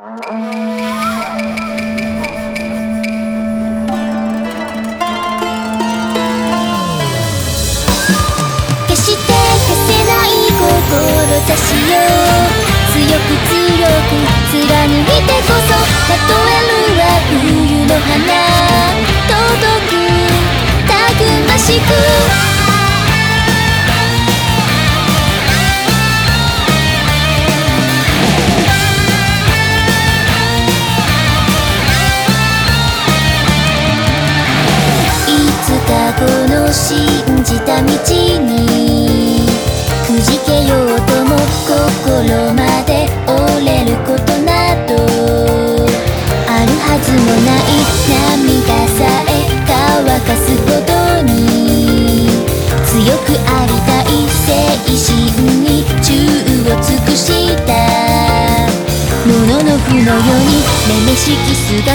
決して消せない志を強く強く貫いてこそ例えるは冬の花。届くたくましく強くありたい精神に忠を尽くした。もののふのようにめめしき姿。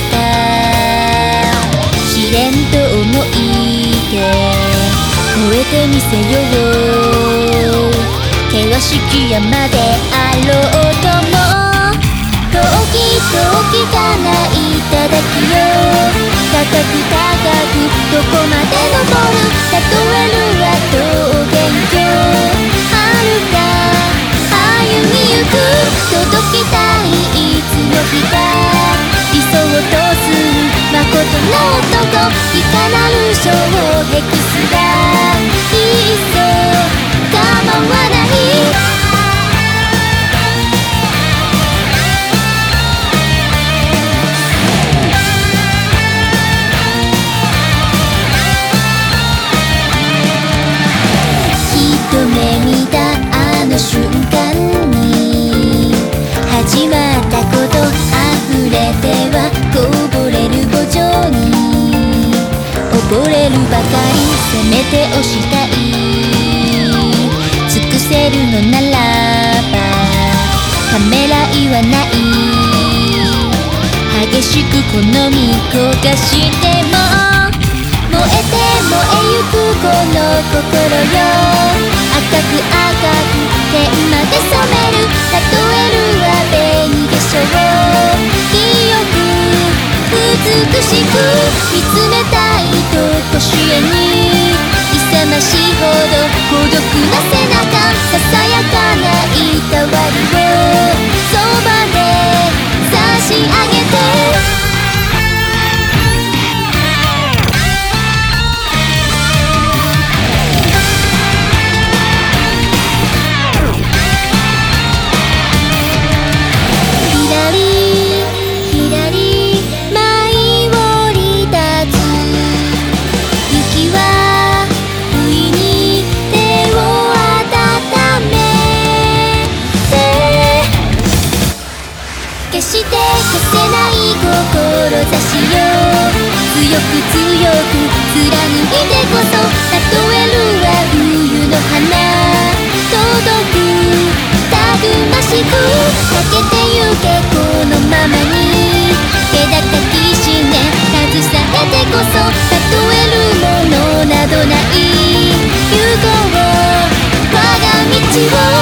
試練と思いで燃えてみせよう。険しき山であろうとも。遠き遠きか男いかなる衝撃ばかりせめて押したい尽くせるのならばためらいはない。激しく好み焦がしても燃えて燃えゆくこの心よ。赤く赤くしく見つめたいとこしえに勇ましいほど孤独な背中ささやくい志よ強く強く貫いてこそ例えるは冬の花届くたくましくかけてゆけこのままに気高き信念携えてこそ例えるものなどない行こう我が道を